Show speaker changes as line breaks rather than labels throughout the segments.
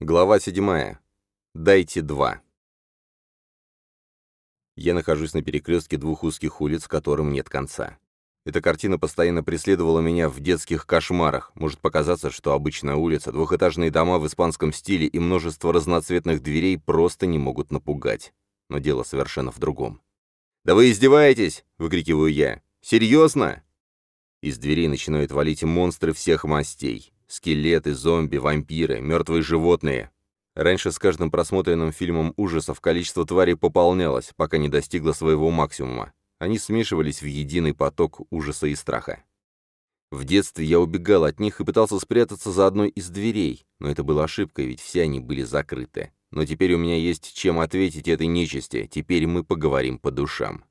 Глава 7. Дайте два. Я нахожусь на перекрестке двух узких улиц, которым нет конца. Эта картина постоянно преследовала меня в детских кошмарах. Может показаться, что обычная улица, двухэтажные дома в испанском стиле и множество разноцветных дверей просто не могут напугать. Но дело совершенно в другом. «Да вы издеваетесь!» — выкрикиваю я. «Серьезно?» Из дверей начинают валить монстры всех мастей. Скелеты, зомби, вампиры, мертвые животные. Раньше с каждым просмотренным фильмом ужасов количество тварей пополнялось, пока не достигло своего максимума. Они смешивались в единый поток ужаса и страха. В детстве я убегал от них и пытался спрятаться за одной из дверей, но это была ошибкой, ведь все они были закрыты. Но теперь у меня есть чем ответить этой нечисти, теперь мы поговорим по душам.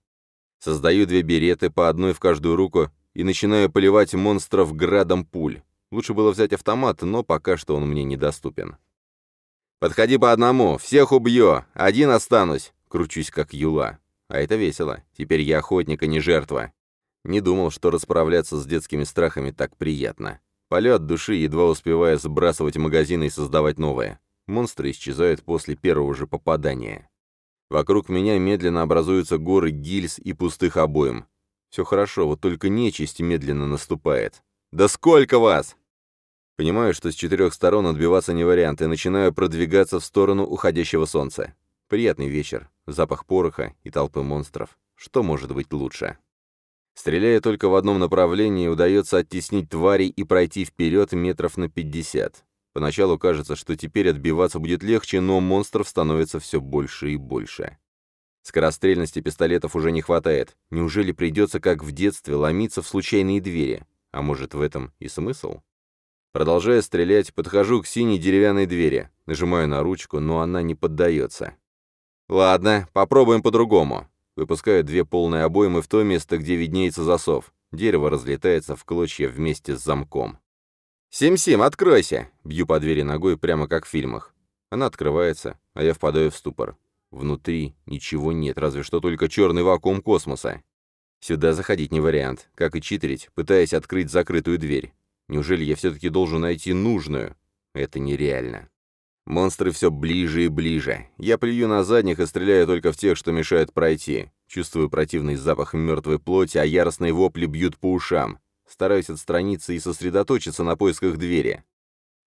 Создаю две береты, по одной в каждую руку, и начинаю поливать монстров градом пуль. Лучше было взять автомат, но пока что он мне недоступен. «Подходи по одному, всех убью, один останусь!» Кручусь как юла. А это весело. Теперь я охотник, а не жертва. Не думал, что расправляться с детскими страхами так приятно. Полет души, едва успевая сбрасывать магазины и создавать новые. Монстры исчезают после первого же попадания. Вокруг меня медленно образуются горы гильз и пустых обоим. Все хорошо, вот только нечисть медленно наступает. «Да сколько вас!» Понимаю, что с четырех сторон отбиваться не вариант, и начинаю продвигаться в сторону уходящего солнца. Приятный вечер, запах пороха и толпы монстров. Что может быть лучше? Стреляя только в одном направлении, удается оттеснить тварей и пройти вперед метров на 50. Поначалу кажется, что теперь отбиваться будет легче, но монстров становится все больше и больше. Скорострельности пистолетов уже не хватает. Неужели придется, как в детстве, ломиться в случайные двери? А может, в этом и смысл? Продолжая стрелять, подхожу к синей деревянной двери, нажимаю на ручку, но она не поддается. Ладно, попробуем по-другому. Выпускаю две полные обоймы в то место, где виднеется засов. Дерево разлетается в клочья вместе с замком. «Сим-Сим, откройся!» Бью по двери ногой, прямо как в фильмах. Она открывается, а я впадаю в ступор. Внутри ничего нет, разве что только черный вакуум космоса. Сюда заходить не вариант, как и читерить, пытаясь открыть закрытую дверь. Неужели я все-таки должен найти нужную? Это нереально. Монстры все ближе и ближе. Я плюю на задних и стреляю только в тех, что мешают пройти. Чувствую противный запах мертвой плоти, а яростные вопли бьют по ушам. Стараюсь отстраниться и сосредоточиться на поисках двери.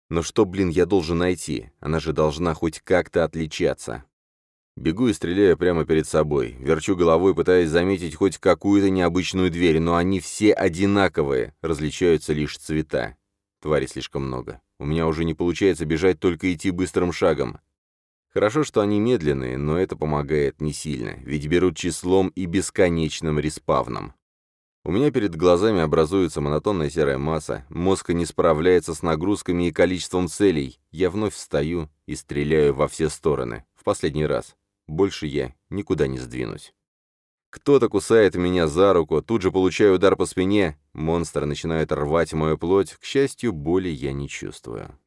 Но что, блин, я должен найти? Она же должна хоть как-то отличаться. Бегу и стреляю прямо перед собой. Верчу головой, пытаясь заметить хоть какую-то необычную дверь, но они все одинаковые, различаются лишь цвета. Твари слишком много. У меня уже не получается бежать, только идти быстрым шагом. Хорошо, что они медленные, но это помогает не сильно, ведь берут числом и бесконечным респавном. У меня перед глазами образуется монотонная серая масса, мозг не справляется с нагрузками и количеством целей. Я вновь встаю и стреляю во все стороны. В последний раз. Больше я никуда не сдвинусь. Кто-то кусает меня за руку, тут же получаю удар по спине, монстр начинает рвать мою плоть, к счастью, боли я не чувствую.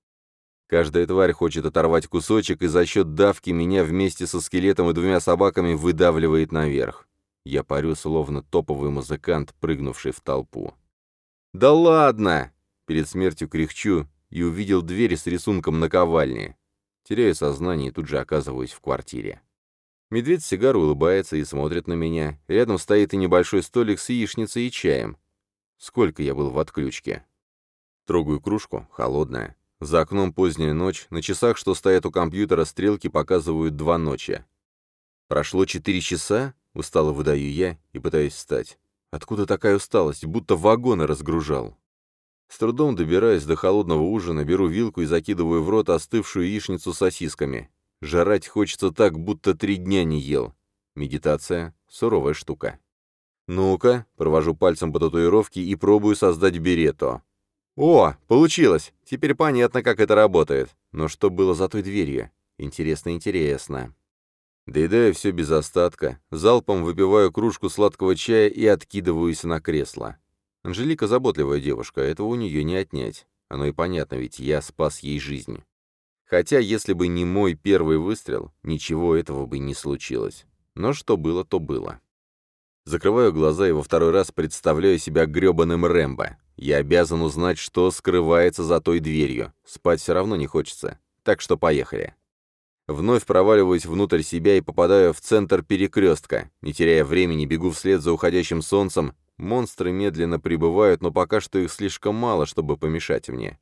Каждая тварь хочет оторвать кусочек, и за счет давки меня вместе со скелетом и двумя собаками выдавливает наверх. Я парю, словно топовый музыкант, прыгнувший в толпу. «Да ладно!» Перед смертью кряхчу и увидел двери с рисунком наковальни. Теряю сознание и тут же оказываюсь в квартире. Медведь сигар улыбается и смотрит на меня. Рядом стоит и небольшой столик с яичницей и чаем. Сколько я был в отключке? Трогаю кружку, холодная. За окном поздняя ночь, на часах, что стоят у компьютера, стрелки показывают два ночи. Прошло четыре часа, устало выдаю я и пытаюсь встать. Откуда такая усталость, будто вагоны разгружал? С трудом добираясь до холодного ужина, беру вилку и закидываю в рот остывшую яичницу с сосисками. Жрать хочется так, будто три дня не ел. Медитация — суровая штука. Ну-ка, провожу пальцем по татуировке и пробую создать берето. О, получилось! Теперь понятно, как это работает. Но что было за той дверью? Интересно, интересно. Доедаю все без остатка, залпом выпиваю кружку сладкого чая и откидываюсь на кресло. Анжелика заботливая девушка, этого у нее не отнять. Оно и понятно, ведь я спас ей жизнь. Хотя, если бы не мой первый выстрел, ничего этого бы не случилось. Но что было, то было. Закрываю глаза и во второй раз представляю себя грёбаным Рэмбо. Я обязан узнать, что скрывается за той дверью. Спать все равно не хочется. так что поехали. Вновь проваливаюсь внутрь себя и попадаю в центр перекрестка. Не теряя времени, бегу вслед за уходящим солнцем. Монстры медленно прибывают, но пока что их слишком мало, чтобы помешать мне.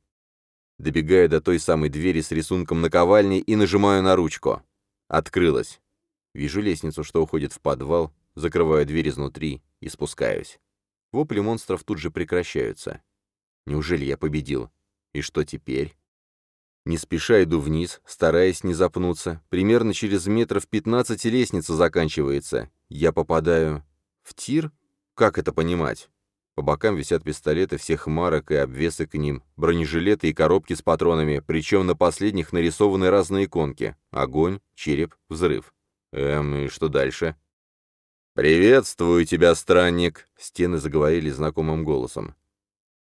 Добегаю до той самой двери с рисунком наковальни и нажимаю на ручку. Открылась. Вижу лестницу, что уходит в подвал, закрываю дверь изнутри и спускаюсь. Вопли монстров тут же прекращаются. Неужели я победил? И что теперь? Не спеша иду вниз, стараясь не запнуться. Примерно через метров 15 лестница заканчивается. Я попадаю в тир? Как это понимать? По бокам висят пистолеты всех марок и обвесы к ним, бронежилеты и коробки с патронами, причем на последних нарисованы разные иконки. Огонь, череп, взрыв. Эм, и что дальше? «Приветствую тебя, странник!» — стены заговорили знакомым голосом.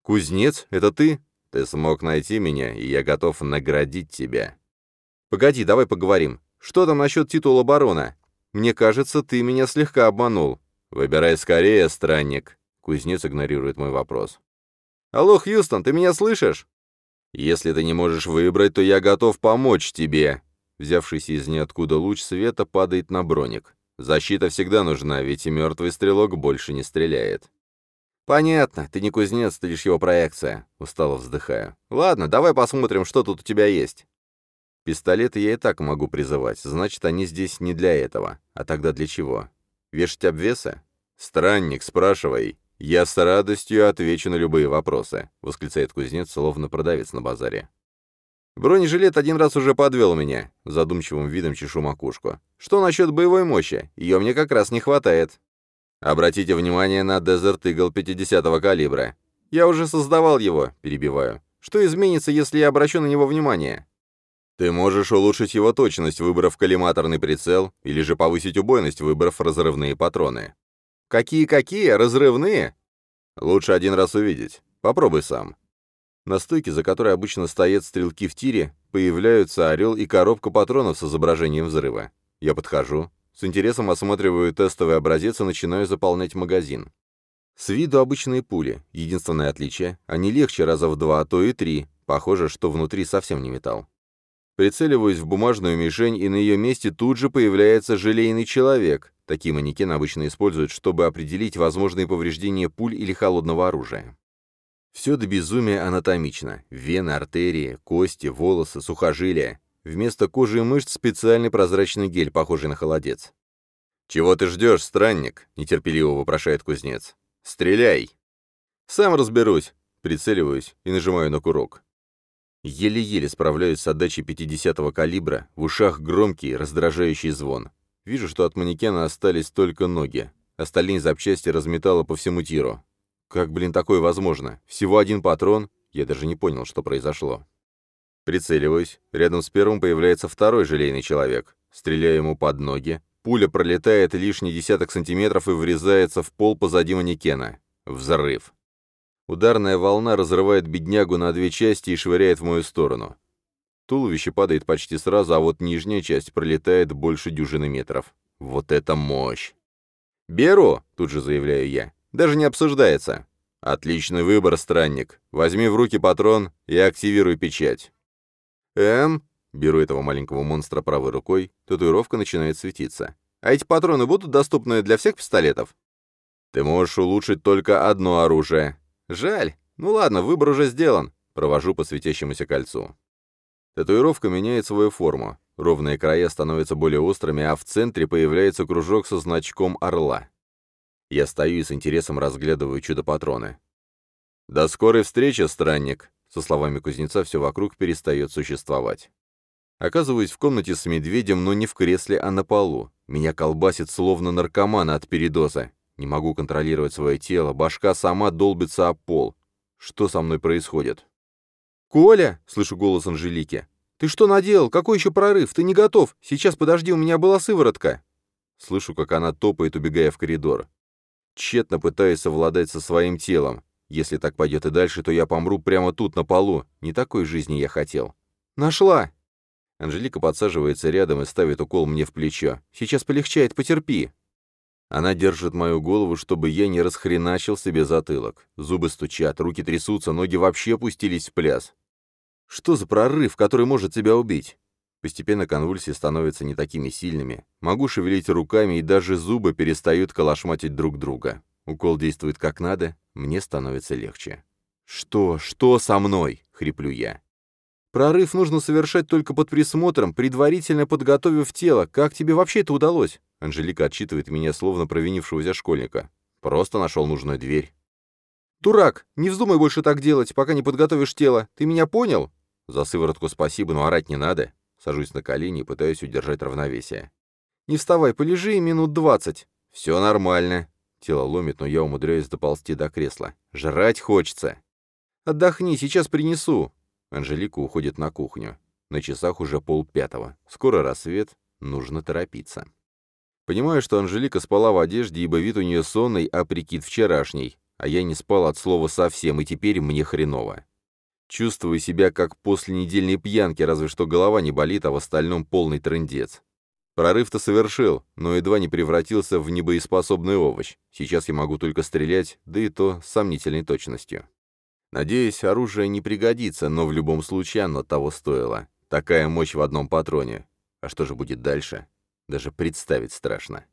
«Кузнец, это ты?» Ты смог найти меня, и я готов наградить тебя. Погоди, давай поговорим. Что там насчет титула барона? Мне кажется, ты меня слегка обманул. Выбирай скорее, странник. Кузнец игнорирует мой вопрос. Алло, Хьюстон, ты меня слышишь? Если ты не можешь выбрать, то я готов помочь тебе. Взявшийся из ниоткуда луч света падает на броник. Защита всегда нужна, ведь и мертвый стрелок больше не стреляет. «Понятно, ты не кузнец, ты лишь его проекция», — устало вздыхаю. «Ладно, давай посмотрим, что тут у тебя есть». Пистолеты я и так могу призывать, значит, они здесь не для этого. А тогда для чего? Вешать обвесы? «Странник, спрашивай. Я с радостью отвечу на любые вопросы», — восклицает кузнец, словно продавец на базаре. «Бронежилет один раз уже подвел меня», — задумчивым видом чешу макушку. «Что насчет боевой мощи? Ее мне как раз не хватает». Обратите внимание на Desert Eagle 50-го калибра. Я уже создавал его, перебиваю. Что изменится, если я обращу на него внимание? Ты можешь улучшить его точность, выбрав коллиматорный прицел, или же повысить убойность, выбрав разрывные патроны. Какие-какие? Разрывные? Лучше один раз увидеть. Попробуй сам. На стойке, за которой обычно стоят стрелки в тире, появляются орел и коробка патронов с изображением взрыва. Я подхожу, с интересом осматриваю тестовый образец и начинаю заполнять магазин. С виду обычные пули. Единственное отличие — они легче раза в два, а то и три. Похоже, что внутри совсем не металл. Прицеливаюсь в бумажную мишень, и на ее месте тут же появляется желейный человек. Такие манекены обычно используют, чтобы определить возможные повреждения пуль или холодного оружия. Все до безумия анатомично. Вены, артерии, кости, волосы, сухожилия. Вместо кожи и мышц специальный прозрачный гель, похожий на холодец. «Чего ты ждешь, странник?» — нетерпеливо вопрошает кузнец. «Стреляй!» «Сам разберусь!» — прицеливаюсь и нажимаю на курок. Еле-еле справляюсь с отдачей 50-го калибра, в ушах громкий, раздражающий звон. Вижу, что от манекена остались только ноги. Остальные запчасти разметало по всему тиру. Как, блин, такое возможно? Всего один патрон? Я даже не понял, что произошло. Прицеливаюсь. Рядом с первым появляется второй желейный человек. Стреляю ему под ноги. Пуля пролетает лишний десяток сантиметров и врезается в пол позади манекена. Взрыв. Ударная волна разрывает беднягу на две части и швыряет в мою сторону. Туловище падает почти сразу, а вот нижняя часть пролетает больше дюжины метров. Вот это мощь! «Беру!» — тут же заявляю я. «Даже не обсуждается!» «Отличный выбор, странник. Возьми в руки патрон и активируй печать». «Эм...» Беру этого маленького монстра правой рукой, татуировка начинает светиться. «А эти патроны будут доступны для всех пистолетов?» «Ты можешь улучшить только одно оружие». «Жаль. Ну ладно, выбор уже сделан». Провожу по светящемуся кольцу. Татуировка меняет свою форму. Ровные края становятся более острыми, а в центре появляется кружок со значком орла. Я стою и с интересом разглядываю чудо-патроны. «До скорой встречи, странник!» Со словами кузнеца все вокруг перестает существовать. Оказываюсь в комнате с медведем, но не в кресле, а на полу. Меня колбасит словно наркомана от передоза. Не могу контролировать свое тело, башка сама долбится об пол. Что со мной происходит? «Коля!» — слышу голос Анжелики. «Ты что наделал? Какой еще прорыв? Ты не готов? Сейчас подожди, у меня была сыворотка!» Слышу, как она топает, убегая в коридор. Тщетно пытаюсь совладать со своим телом. Если так пойдет и дальше, то я помру прямо тут, на полу. Не такой жизни я хотел. Нашла!» Анжелика подсаживается рядом и ставит укол мне в плечо. «Сейчас полегчает, потерпи!» Она держит мою голову, чтобы я не расхреначил себе затылок. Зубы стучат, руки трясутся, ноги вообще пустились в пляс. Что за прорыв, который может тебя убить? Постепенно конвульсии становятся не такими сильными. Могу шевелить руками, и даже зубы перестают колошматить друг друга. Укол действует как надо, мне становится легче. «Что? Что со мной?» — хриплю я. «Прорыв нужно совершать только под присмотром, предварительно подготовив тело. Как тебе вообще это удалось?» Анжелика отчитывает меня, словно провинившегося школьника. «Просто нашел нужную дверь». «Дурак! Не вздумай больше так делать, пока не подготовишь тело. Ты меня понял?» «За сыворотку спасибо, но орать не надо». Сажусь на колени и пытаюсь удержать равновесие. «Не вставай, полежи минут двадцать». «Все нормально». Тело ломит, но я умудряюсь доползти до кресла. «Жрать хочется». «Отдохни, сейчас принесу». Анжелика уходит на кухню. На часах уже полпятого. Скоро рассвет, нужно торопиться. Понимаю, что Анжелика спала в одежде, ибо вид у нее сонный, а прикид вчерашний. А я не спал от слова совсем, и теперь мне хреново. Чувствую себя как после недельной пьянки, разве что голова не болит, а в остальном полный трындец. Прорыв-то совершил, но едва не превратился в небоеспособный овощ. Сейчас я могу только стрелять, да и то с сомнительной точностью. Надеюсь, оружие не пригодится, но в любом случае оно того стоило. Такая мощь в одном патроне. А что же будет дальше? Даже представить страшно.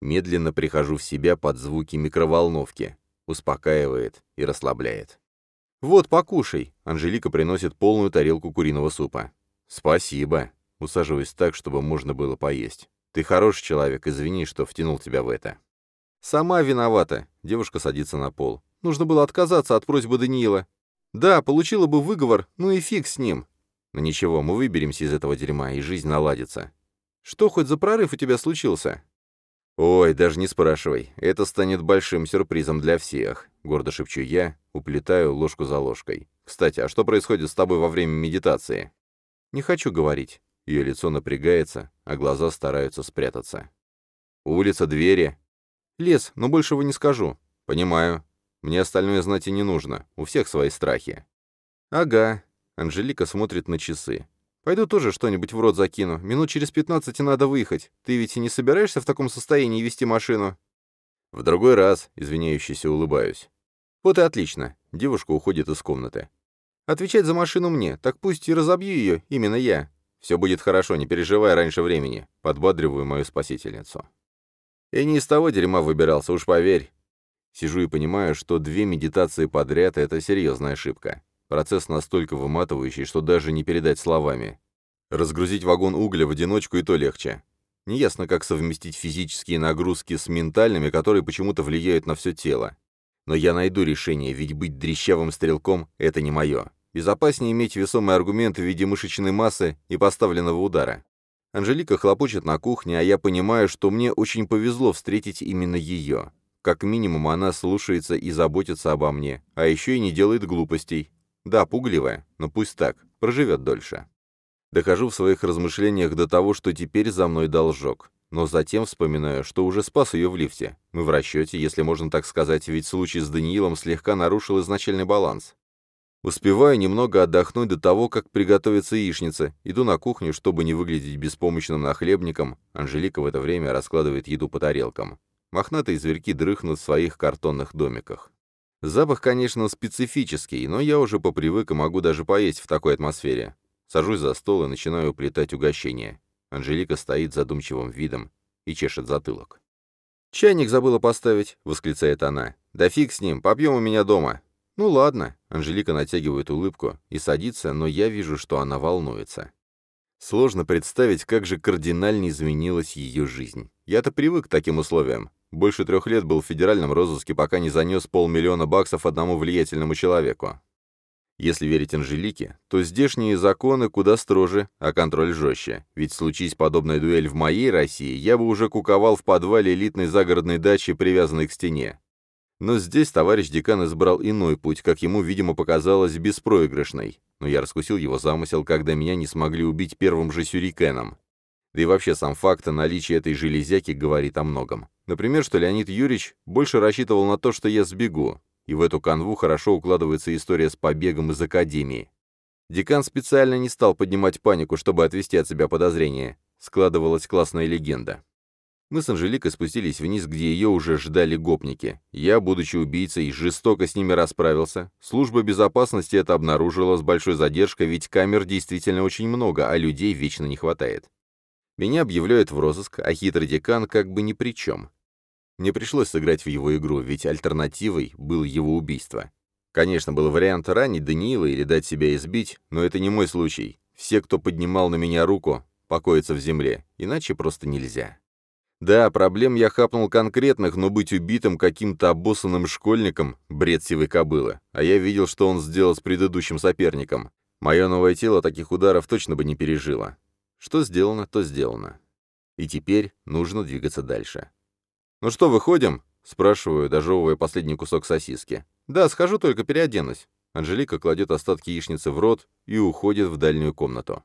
Медленно прихожу в себя под звуки микроволновки. Успокаивает и расслабляет. «Вот, покушай!» Анжелика приносит полную тарелку куриного супа. «Спасибо!» Усаживаюсь так, чтобы можно было поесть. «Ты хороший человек, извини, что втянул тебя в это». «Сама виновата!» Девушка садится на пол. «Нужно было отказаться от просьбы Даниила. Да, получила бы выговор, ну и фиг с ним. Но ничего, мы выберемся из этого дерьма, и жизнь наладится. Что хоть за прорыв у тебя случился?» «Ой, даже не спрашивай. Это станет большим сюрпризом для всех», — гордо шепчу я, уплетаю ложку за ложкой. «Кстати, а что происходит с тобой во время медитации?» «Не хочу говорить». Ее лицо напрягается, а глаза стараются спрятаться. «Улица, двери». «Лес, но большего не скажу». «Понимаю. Мне остальное знать и не нужно. У всех свои страхи». «Ага». Анжелика смотрит на часы. Пойду тоже что-нибудь в рот закину. Минут через пятнадцать и надо выехать. Ты ведь и не собираешься в таком состоянии вести машину?» «В другой раз», — извиняющийся, улыбаюсь. «Вот и отлично». Девушка уходит из комнаты. «Отвечать за машину мне, так пусть и разобью ее, именно я. Все будет хорошо, не переживай раньше времени», — подбадриваю мою спасительницу. «Я не из того дерьма выбирался, уж поверь». Сижу и понимаю, что две медитации подряд — это серьезная ошибка. Процесс настолько выматывающий, что даже не передать словами. Разгрузить вагон угля в одиночку и то легче. Неясно, как совместить физические нагрузки с ментальными, которые почему-то влияют на все тело. Но я найду решение, ведь быть дрещавым стрелком — это не мое. Безопаснее иметь весомый аргумент в виде мышечной массы и поставленного удара. Анжелика хлопочет на кухне, а я понимаю, что мне очень повезло встретить именно ее. Как минимум, она слушается и заботится обо мне, а еще и не делает глупостей, да, пугливая, но пусть так, проживет дольше. Дохожу в своих размышлениях до того, что теперь за мной должок. Но затем вспоминаю, что уже спас ее в лифте. Мы в расчете, если можно так сказать, ведь случай с Даниилом слегка нарушил изначальный баланс. Успеваю немного отдохнуть до того, как приготовится яичница. Иду на кухню, чтобы не выглядеть беспомощным нахлебником. Анжелика в это время раскладывает еду по тарелкам. Мохнатые зверьки дрыхнут в своих картонных домиках. Запах, конечно, специфический, но я уже попривык и могу даже поесть в такой атмосфере. Сажусь за стол и начинаю уплетать угощение. Анжелика стоит задумчивым видом и чешет затылок. «Чайник забыла поставить», — восклицает она. «Да фиг с ним, попьем у меня дома». «Ну ладно», — Анжелика натягивает улыбку и садится, но я вижу, что она волнуется. Сложно представить, как же кардинально изменилась ее жизнь. Я-то привык к таким условиям. Больше трех лет был в федеральном розыске, пока не занес полмиллиона баксов одному влиятельному человеку. Если верить Анжелике, то здешние законы куда строже, а контроль жестче. Ведь случись подобная дуэль в моей России, я бы уже куковал в подвале элитной загородной дачи, привязанной к стене. Но здесь товарищ декан избрал иной путь, как ему, видимо, показалось, беспроигрышный. Но я раскусил его замысел, когда меня не смогли убить первым же сюрикеном. Да и вообще сам факт наличия этой железяки говорит о многом. Например, что Леонид Юрьевич больше рассчитывал на то, что я сбегу, и в эту канву хорошо укладывается история с побегом из академии. Декан специально не стал поднимать панику, чтобы отвести от себя подозрения. Складывалась классная легенда. Мы с Анжеликой спустились вниз, где ее уже ждали гопники. Я, будучи убийцей, жестоко с ними расправился. Служба безопасности это обнаружила с большой задержкой, ведь камер действительно очень много, а людей вечно не хватает. Меня объявляют в розыск, а хитрый декан как бы ни при чем. Мне пришлось сыграть в его игру, ведь альтернативой было его убийство. Конечно, был вариант ранить Даниила или дать себя избить, но это не мой случай. Все, кто поднимал на меня руку, покоятся в земле, иначе просто нельзя. Да, проблем я хапнул конкретных, но быть убитым каким-то обоссанным школьником — бред сивой кобылы. А я видел, что он сделал с предыдущим соперником. Мое новое тело таких ударов точно бы не пережило. Что сделано, то сделано. И теперь нужно двигаться дальше. «Ну что, выходим?» — спрашиваю, дожевывая последний кусок сосиски. «Да, схожу, только переоденусь». Анжелика кладет остатки яичницы в рот и уходит в дальнюю комнату.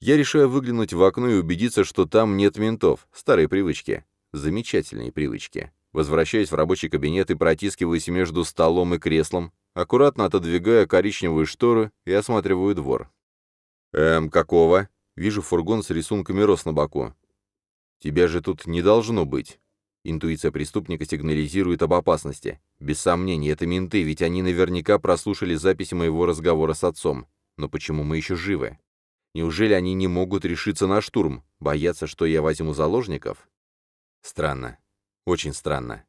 Я решаю выглянуть в окно и убедиться, что там нет ментов. Старые привычки. Замечательные привычки. Возвращаюсь в рабочий кабинет и протискиваюсь между столом и креслом, аккуратно отодвигая коричневые шторы и осматриваю двор. «Эм, какого?» Вижу фургон с рисунками роз на боку. «Тебя же тут не должно быть». Интуиция преступника сигнализирует об опасности. Без сомнений, это менты, ведь они наверняка прослушали записи моего разговора с отцом. Но почему мы еще живы? Неужели они не могут решиться на штурм? Боятся, что я возьму заложников? Странно. Очень странно.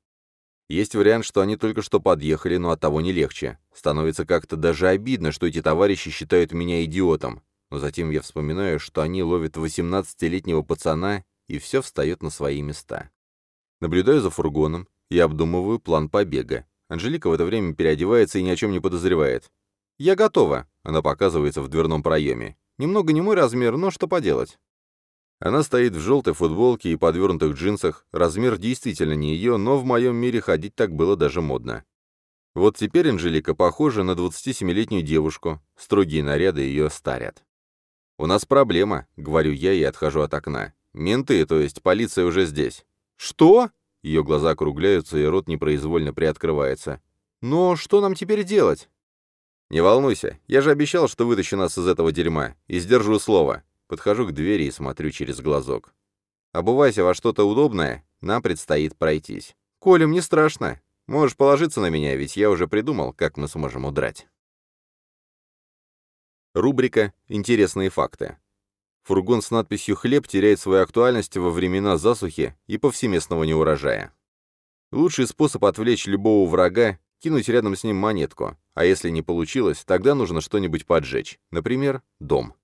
Есть вариант, что они только что подъехали, но от того не легче. Становится как-то даже обидно, что эти товарищи считают меня идиотом. Но затем я вспоминаю, что они ловят 18-летнего пацана, и все встает на свои места. Наблюдаю за фургоном и обдумываю план побега. Анжелика в это время переодевается и ни о чем не подозревает. «Я готова», — она показывается в дверном проеме. Немного не мой размер, но что поделать. Она стоит в желтой футболке и подвернутых джинсах. Размер действительно не ее, но в моем мире ходить так было даже модно. Вот теперь Анжелика похожа на 27-летнюю девушку. Строгие наряды ее старят. «У нас проблема», — говорю я и отхожу от окна. «Менты, то есть полиция уже здесь». «Что?» — ее глаза округляются, и рот непроизвольно приоткрывается. «Но что нам теперь делать?» «Не волнуйся, я же обещал, что вытащу нас из этого дерьма, и сдержу слово». Подхожу к двери и смотрю через глазок. «Обувайся во что-то удобное, нам предстоит пройтись». «Коля, мне страшно. Можешь положиться на меня, ведь я уже придумал, как мы сможем удрать». Рубрика «Интересные факты». Фургон с надписью «Хлеб» теряет свою актуальность во времена засухи и повсеместного неурожая. Лучший способ отвлечь любого врага кинуть рядом с ним монетку, а если не получилось, тогда нужно что-нибудь поджечь, например, дом.